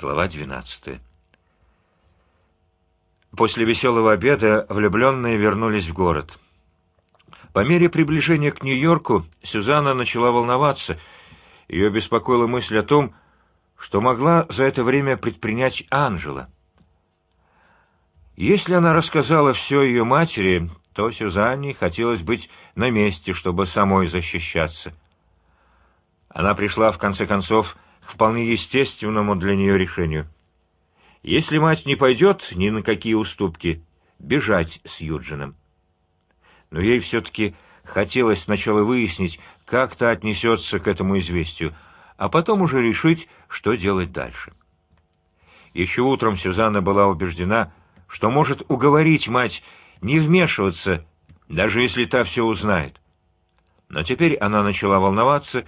Глава 12. После веселого обеда влюбленные вернулись в город. По мере приближения к Нью-Йорку Сюзанна начала волноваться. Ее беспокоила мысль о том, что могла за это время предпринять Анжела. Если она рассказала все ее матери, то Сюзанне хотелось быть на месте, чтобы самой защищаться. Она пришла в конце концов вполне естественному для нее решению. Если мать не пойдет ни на какие уступки, бежать с Юджином. Но ей все-таки хотелось сначала выяснить, как та отнесется к этому известию, а потом уже решить, что делать дальше. Еще утром Сюзанна была убеждена, что может уговорить мать не вмешиваться, даже если та все узнает. Но теперь она начала волноваться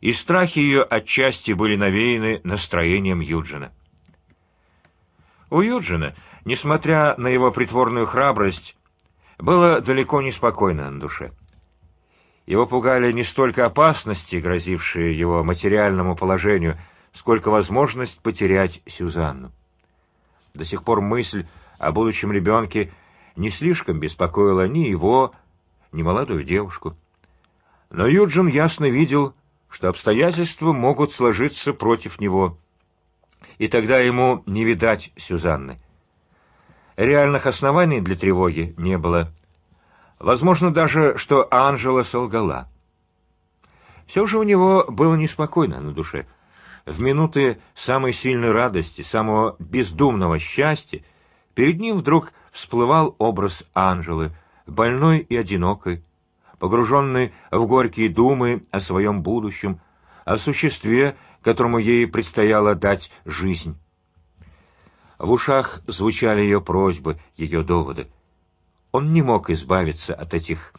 и страхи ее отчасти были навеяны настроением Юджина. У Юджина, несмотря на его притворную храбрость, было далеко не спокойно на душе. Его пугали не столько опасности, грозившие его материальному положению, сколько возможность потерять Сюзанну. До сих пор мысль о будущем ребенке не слишком беспокоила ни его, ни молодую девушку. Но Юджин ясно видел, что обстоятельства могут сложиться против него, и тогда ему не видать Сюзанны. Реальных оснований для тревоги не было. Возможно даже, что Анжела солгала. Все же у него было неспокойно на душе. В минуты самой сильной радости, самого бездумного счастья, перед ним вдруг всплывал образ Анжелы, больной и одинокой, погруженный в горькие думы о своем будущем, о существе, которому ей предстояло дать жизнь. В ушах звучали ее просьбы, ее доводы. Он не мог избавиться от этих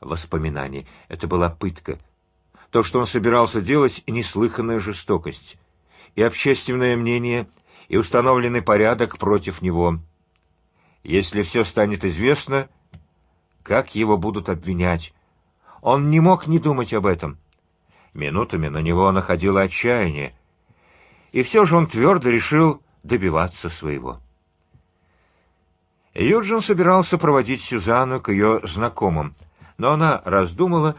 воспоминаний. Это была пытка. То, что он собирался делать, неслыханная жестокость, и общественное мнение, и установленный порядок против него. Если все станет известно, как его будут обвинять? Он не мог не думать об этом. Минутами на него находило отчаяние, и все же он твердо решил добиваться своего. Юджин собирался проводить Сюзанну к ее знакомым, но она раздумала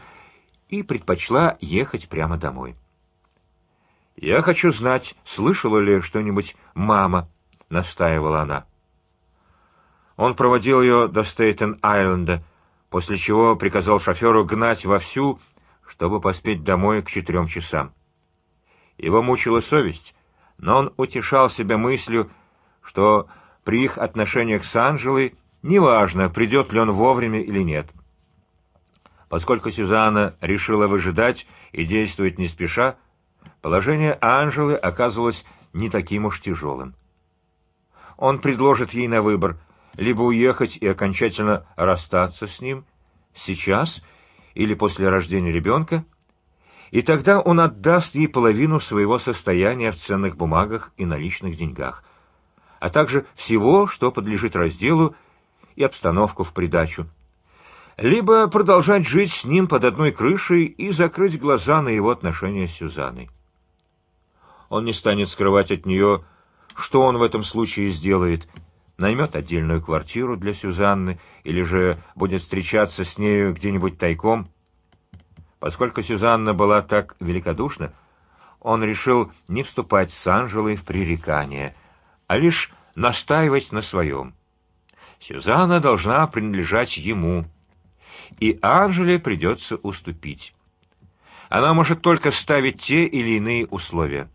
и предпочла ехать прямо домой. Я хочу знать, слышала ли что-нибудь мама, настаивала она. Он проводил ее до Стейтен-Айленда, после чего приказал шоферу гнать во всю, чтобы поспеть домой к четырем часам. Его мучила совесть, но он утешал себя мыслью, что при их отношениях с Анжелой неважно, придет ли он вовремя или нет. Поскольку Сюзанна решила выжидать и действовать не спеша, положение Анжелы оказалось не таким уж тяжелым. Он предложит ей на выбор либо уехать и окончательно расстаться с ним сейчас или после рождения ребенка, и тогда он отдаст ей половину своего состояния в ценных бумагах и наличных деньгах, а также всего, что подлежит разделу и обстановку в придачу, либо продолжать жить с ним под одной крышей и закрыть глаза на его отношения с Сюзанной. Он не станет скрывать от нее, что он в этом случае сделает наймет отдельную квартиру для Сюзанны или же будет встречаться с нею где-нибудь тайком. Поскольку Сюзанна была так великодушна, он решил не вступать с Анжелой в пререкание, а лишь настаивать на своем. Сюзанна должна принадлежать ему, и Анжеле придется уступить. Она может только ставить те или иные условия.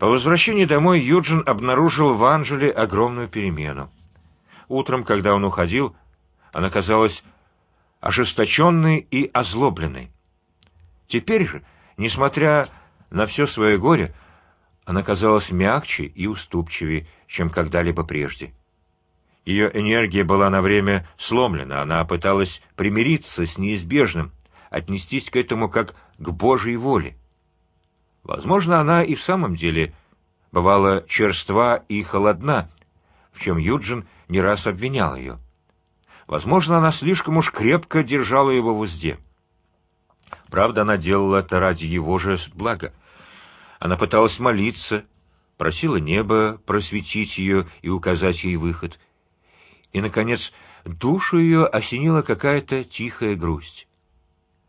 По возвращении домой Юджин обнаружил в Анжеле огромную перемену. Утром, когда он уходил, она казалась ожесточенной и озлобленной. Теперь же, несмотря на все свое горе, она казалась мягче и уступчивее, чем когда-либо прежде. Ее энергия была на время сломлена, она пыталась примириться с неизбежным, отнестись к этому как к Божьей воле. Возможно, она и в самом деле бывала черства и холодна, в чем Юджин не раз обвинял ее. Возможно, она слишком уж крепко держала его в узде. Правда, она делала это ради его же блага. Она пыталась молиться, просила небо просветить ее и указать ей выход. И, наконец, душу ее осенила какая-то тихая грусть.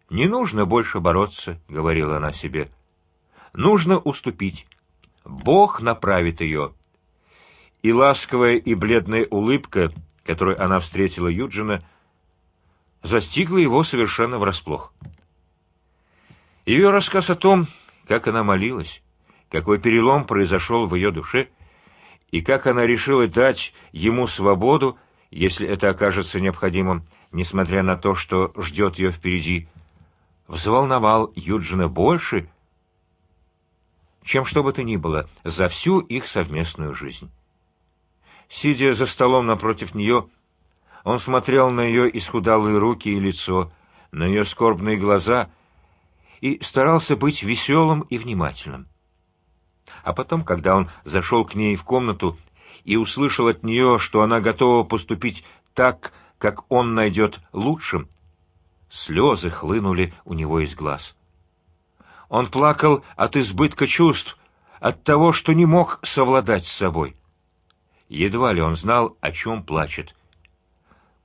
Не нужно больше бороться, говорила она себе. Нужно уступить. Бог направит ее. И ласковая и бледная улыбка, которой она встретила Юджина, застигла его совершенно врасплох. Ее рассказ о том, как она молилась, какой перелом произошел в ее душе, и как она решила дать ему свободу, если это окажется необходимым, несмотря на то, что ждет ее впереди, взволновал Юджина больше, чем что бы то ни было за всю их совместную жизнь. Сидя за столом напротив нее, он смотрел на ее исхудалые руки и лицо, на ее скорбные глаза и старался быть веселым и внимательным. А потом, когда он зашел к ней в комнату и услышал от нее, что она готова поступить так, как он найдет лучшим, слезы хлынули у него из глаз. Он плакал от избытка чувств, от того, что не мог совладать с собой. Едва ли он знал, о чем плачет.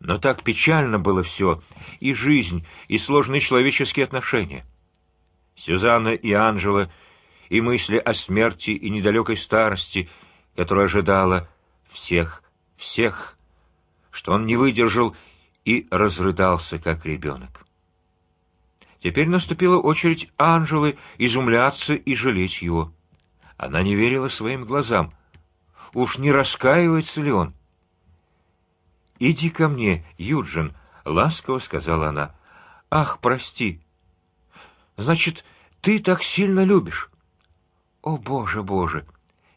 Но так печально было все, и жизнь, и сложные человеческие отношения. Сюзанна и Анжела, и мысли о смерти и недалекой старости, которая ожидала всех, всех, что он не выдержал и разрыдался как ребенок. Теперь наступила очередь Анжелы изумляться и жалеть его. Она не верила своим глазам. Уж не раскаивается ли он? Иди ко мне, Юджин, ласково сказала она. Ах, прости. Значит, ты так сильно любишь? О, Боже, Боже!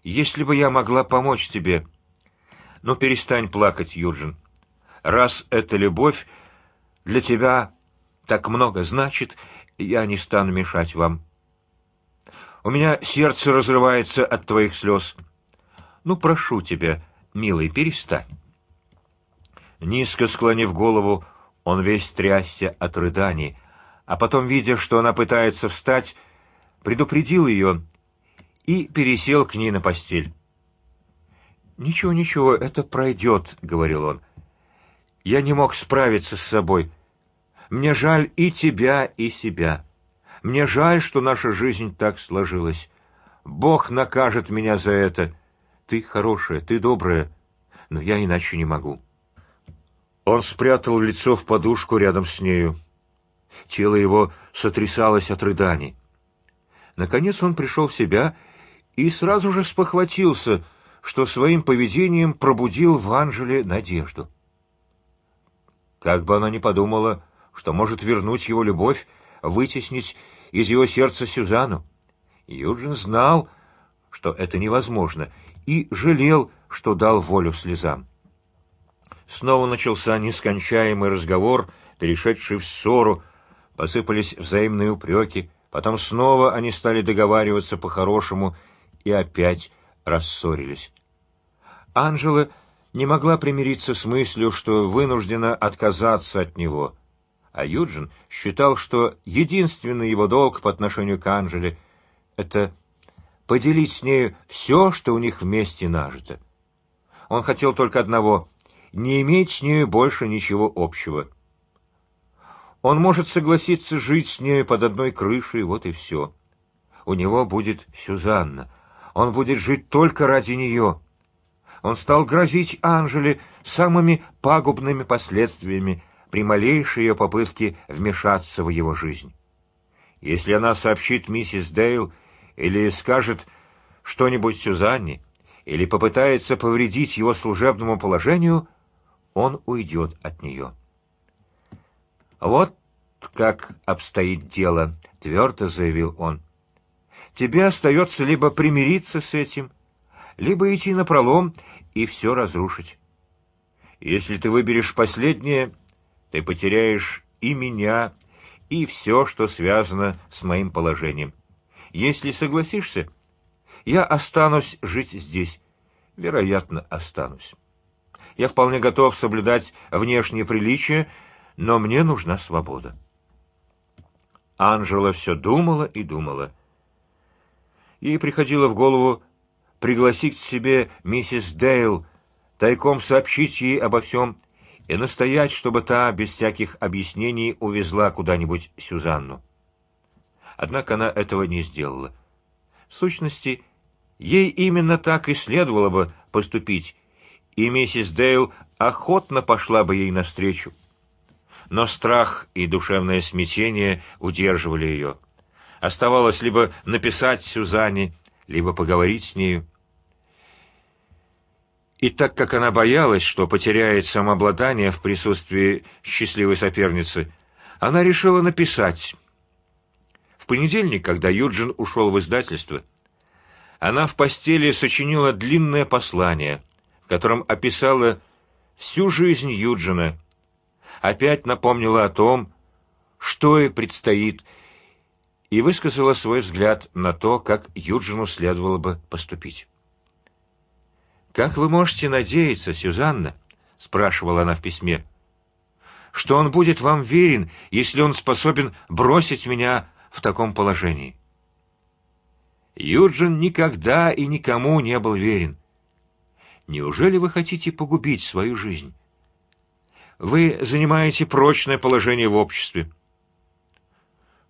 Если бы я могла помочь тебе. Но перестань плакать, Юджин. Раз эта любовь для тебя так много значит, я не стану мешать вам. У меня сердце разрывается от твоих слез. Ну, прошу тебя, милый, перестань. Низко склонив голову, он весь трясся от рыданий, а потом, видя, что она пытается встать, предупредил ее и пересел к ней на постель. Ничего, ничего, это пройдет, говорил он. Я не мог справиться с собой. Мне жаль и тебя, и себя. Мне жаль, что наша жизнь так сложилась. Бог накажет меня за это. Ты хорошая, ты добрая, но я иначе не могу. Он спрятал лицо в подушку рядом с нею. Тело его сотрясалось от рыданий. Наконец он пришел в себя и сразу же спохватился, что своим поведением пробудил в Анжеле надежду. Как бы она ни подумала, что может вернуть его любовь, вытеснить из его сердца Сюзану. Юджин знал, что это невозможно, и жалел, что дал волю слезам. Снова начался нескончаемый разговор, перешедший в ссору, посыпались взаимные упреки, потом снова они стали договариваться по-хорошему и опять рассорились. Анжела не могла примириться с мыслью, что вынуждена отказаться от него а Юджин считал, что единственный его долг по отношению к Анжеле – это поделить с нею все, что у них вместе нажито. Он хотел только одного – не иметь с нею больше ничего общего. Он может согласиться жить с нею под одной крышей, вот и все. У него будет Сюзанна. Он будет жить только ради нее. Он стал грозить Анжеле самыми пагубными последствиями при малейшей ее попытке вмешаться в его жизнь. Если она сообщит миссис Дейл или скажет что-нибудь Сюзанне или попытается повредить его служебному положению, он уйдет от нее. Вот как обстоит дело, твердо заявил он. Тебе остается либо примириться с этим, либо идти на пролом и все разрушить. Если ты выберешь последнее, ты потеряешь и меня, и все, что связано с моим положением. Если согласишься, я останусь жить здесь, вероятно, останусь. Я вполне готов соблюдать внешние приличия, но мне нужна свобода. Анжела все думала и думала. Ей приходило в голову пригласить к себе миссис Дейл, тайком сообщить ей обо всем и настоять, чтобы та без всяких объяснений увезла куда-нибудь Сюзанну. Однако она этого не сделала. В сущности, ей именно так и следовало бы поступить, и миссис Дейл охотно пошла бы ей навстречу. Но страх и душевное смятение удерживали ее. Оставалось либо написать Сюзанне, либо поговорить с нею. И так как она боялась, что потеряет самообладание в присутствии счастливой соперницы, она решила написать. В понедельник, когда Юджин ушел в издательство, она в постели сочинила длинное послание, в котором описала всю жизнь Юджина, опять напомнила о том, что ей предстоит, и высказала свой взгляд на то, как Юджину следовало бы поступить. Как вы можете надеяться, Сюзанна? спрашивала она в письме, что он будет вам верен, если он способен бросить меня в таком положении. Юджин никогда и никому не был верен. Неужели вы хотите погубить свою жизнь? Вы занимаете прочное положение в обществе.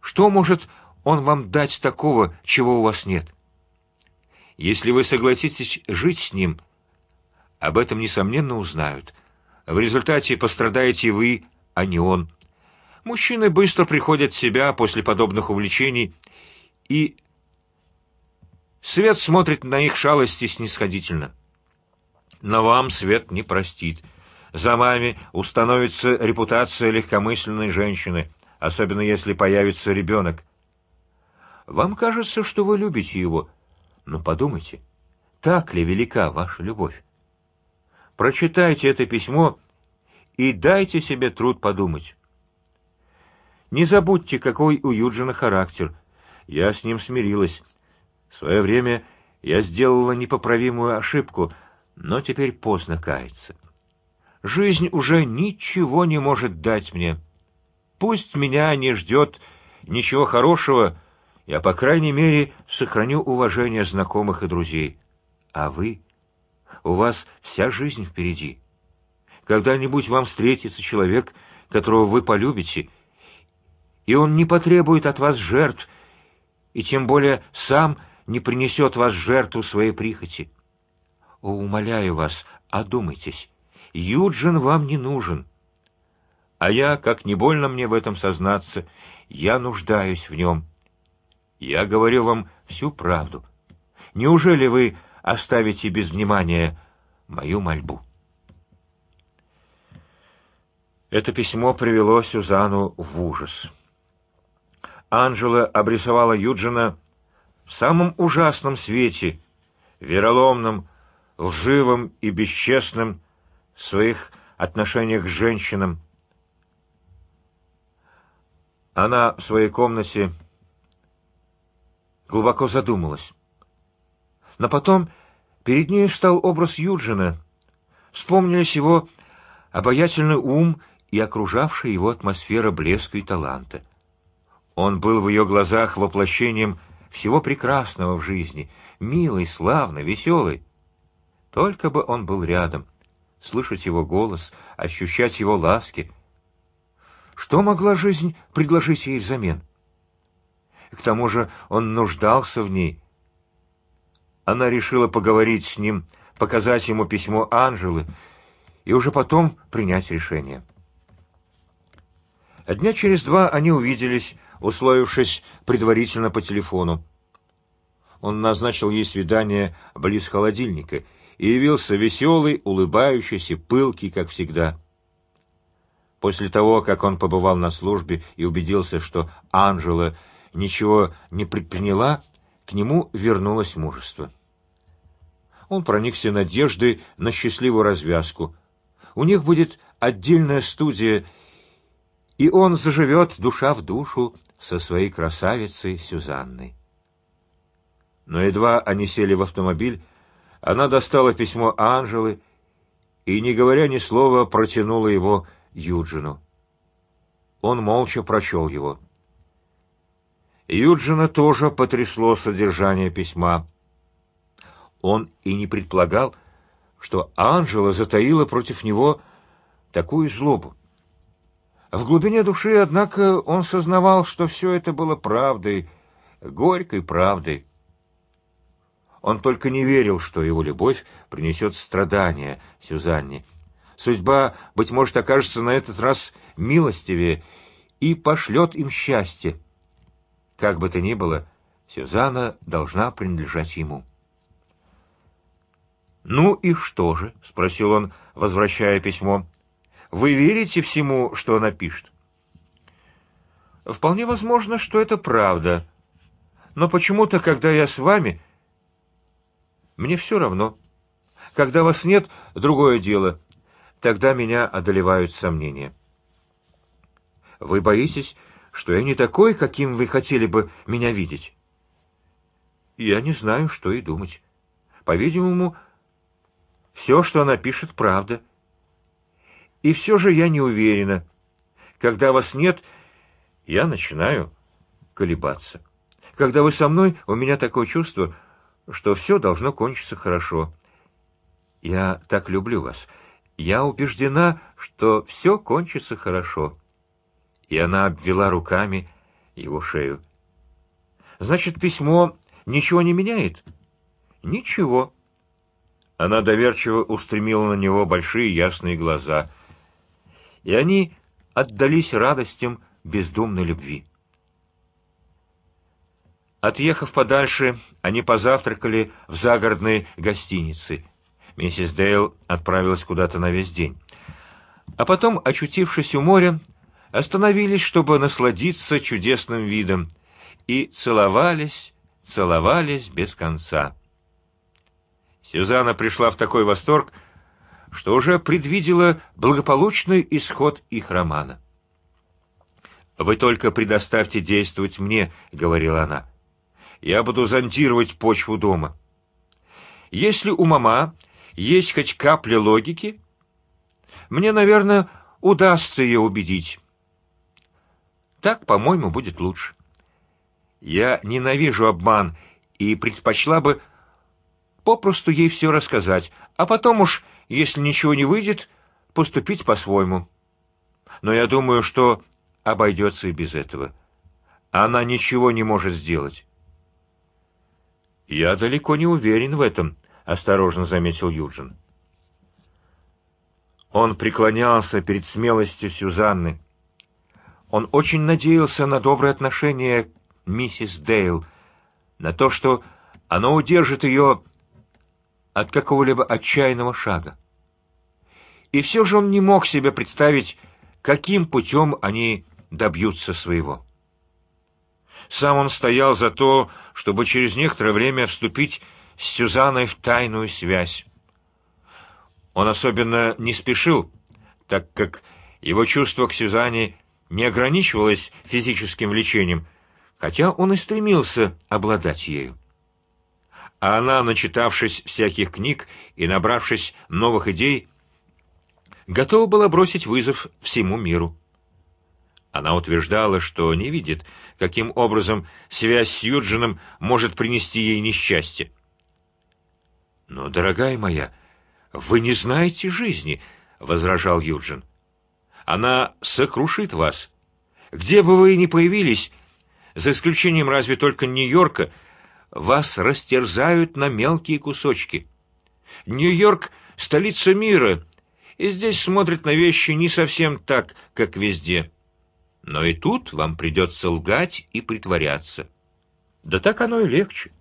Что может он вам дать такого, чего у вас нет? Если вы согласитесь жить с ним, об этом несомненно узнают. В результате пострадаете вы, а не он. Мужчины быстро приходят в себя после подобных увлечений, и свет смотрит на их шалости снисходительно. Но вам свет не простит. За вами установится репутация легкомысленной женщины, особенно если появится ребенок. Вам кажется, что вы любите его, но подумайте, так ли велика ваша любовь? Прочитайте это письмо и дайте себе труд подумать. Не забудьте, какой у Юджина характер. Я с ним смирилась. В свое время я сделала непоправимую ошибку, но теперь поздно каяться. Жизнь уже ничего не может дать мне. Пусть меня не ждет ничего хорошего, я по крайней мере сохраню уважение знакомых и друзей. А вы? У вас вся жизнь впереди. Когда-нибудь вам встретится человек, которого вы полюбите, и он не потребует от вас жертв, и тем более сам не принесет вас жертву своей прихоти. О, умоляю вас, одумайтесь. Юджин вам не нужен, а я, как не больно мне в этом сознаться, я нуждаюсь в нем. Я говорю вам всю правду. Неужели вы оставите без внимания мою мольбу. Это письмо привело Сюзану в ужас. Анжела обрисовала Юджина в самом ужасном свете, вероломном, лживом и бесчестным в своих отношениях к женщинам. Она в своей комнате глубоко задумалась. Но потом перед ней встал образ Юджина. Вспомнились его обаятельный ум и окружавшая его атмосфера блеска и таланта. Он был в ее глазах воплощением всего прекрасного в жизни, милый, славный, веселый. Только бы он был рядом, слышать его голос, ощущать его ласки. Что могла жизнь предложить ей взамен? К тому же он нуждался в ней она решила поговорить с ним, показать ему письмо Анжелы и уже потом принять решение. А дня через два они увиделись, условившись предварительно по телефону. Он назначил ей свидание близ холодильника и явился веселый, улыбающийся, пылкий, как всегда. После того, как он побывал на службе и убедился, что Анжела ничего не предприняла, к нему вернулось мужество. Он проникся надеждой на счастливую развязку. У них будет отдельная студия, и он заживет душа в душу со своей красавицей Сюзанной. Но едва они сели в автомобиль, она достала письмо Анжелы и, не говоря ни слова, протянула его Юджину. Он молча прочел его. Юджина тоже потрясло содержание письма. Он и не предполагал, что Анжела затаила против него такую злобу. В глубине души, однако, он сознавал, что все это было правдой, горькой правдой. Он только не верил, что его любовь принесет страдания Сюзанне. Судьба, быть может, окажется на этот раз милостивее и пошлет им счастье. Как бы то ни было, Сюзанна должна принадлежать ему. Ну и что же? – спросил он, возвращая письмо. Вы верите всему, что она пишет? Вполне возможно, что это правда, но почему-то, когда я с вами, мне все равно. Когда вас нет, другое дело. Тогда меня одолевают сомнения. Вы боитесь, что я не такой, каким вы хотели бы меня видеть? Я не знаю, что и думать. По-видимому, все, что она пишет, правда. И все же я не уверена. Когда вас нет, я начинаю колебаться. Когда вы со мной, у меня такое чувство, что все должно кончиться хорошо. Я так люблю вас. Я убеждена, что все кончится хорошо. И она обвела руками его шею. Значит, письмо ничего не меняет? Ничего. Она доверчиво устремила на него большие ясные глаза, и они отдались радостям бездумной любви. Отъехав подальше, они позавтракали в загородной гостинице. Миссис Дейл отправилась куда-то на весь день, а потом, очутившись у моря, остановились, чтобы насладиться чудесным видом, и целовались, целовались без конца. Сюзанна пришла в такой восторг, что уже предвидела благополучный исход их романа. Вы только предоставьте действовать мне, говорила она. Я буду зондировать почву дома. Если у мама есть хоть капля логики, мне, наверное, удастся ее убедить. Так, по-моему, будет лучше. Я ненавижу обман и предпочла бы попросту ей все рассказать, а потом уж, если ничего не выйдет, поступить по-своему. Но я думаю, что обойдется и без этого. Она ничего не может сделать. Я далеко не уверен в этом, осторожно заметил Юджин. Он преклонялся перед смелостью Сюзанны. Он очень надеялся на доброе отношение миссис Дейл, на то, что оно удержит ее от какого-либо отчаянного шага. И все же он не мог себе представить, каким путем они добьются своего. Сам он стоял за то, чтобы через некоторое время вступить с Сюзанной в тайную связь. Он особенно не спешил, так как его чувство к Сюзанне не ограничивалось физическим влечением, хотя он и стремился обладать ею. А она, начитавшись всяких книг и набравшись новых идей, готова была бросить вызов всему миру. Она утверждала, что не видит, каким образом связь с Юджином может принести ей несчастье. Но, дорогая моя, вы не знаете жизни, возражал Юджин. Она сокрушит вас, где бы вы ни появились, за исключением разве только Нью-Йорка, вас растерзают на мелкие кусочки. Нью-Йорк столица мира, и здесь смотрят на вещи не совсем так, как везде. Но и тут вам придется лгать и притворяться. Да так оно и легче.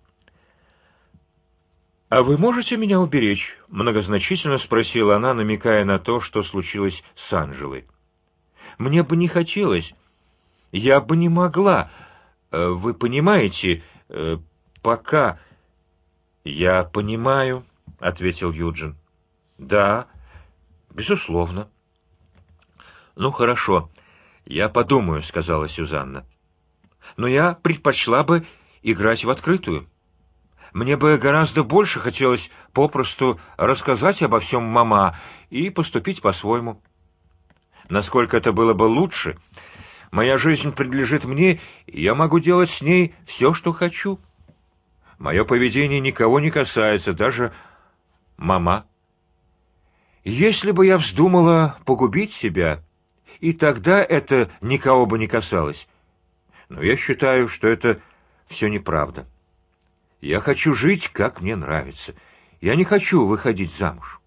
А вы можете меня уберечь? Многозначительно спросила она, намекая на то, что случилось с Анжелой. Мне бы не хотелось, я бы не могла. Э, вы понимаете, э, пока. Я понимаю, ответил Юджин. Да, безусловно. Ну хорошо. Я подумаю, сказала Сюзанна. Но я предпочла бы играть в открытую. Мне бы гораздо больше хотелось попросту рассказать обо всем мама и поступить по-своему. Насколько это было бы лучше, Моя жизнь принадлежит мне, я могу делать с ней все, что хочу. Мое поведение никого не касается, даже мама. Если бы я вздумала погубить себя, и тогда это никого бы не касалось. Но я считаю, что это все неправда. Я хочу жить, как мне нравится. Я не хочу выходить замуж.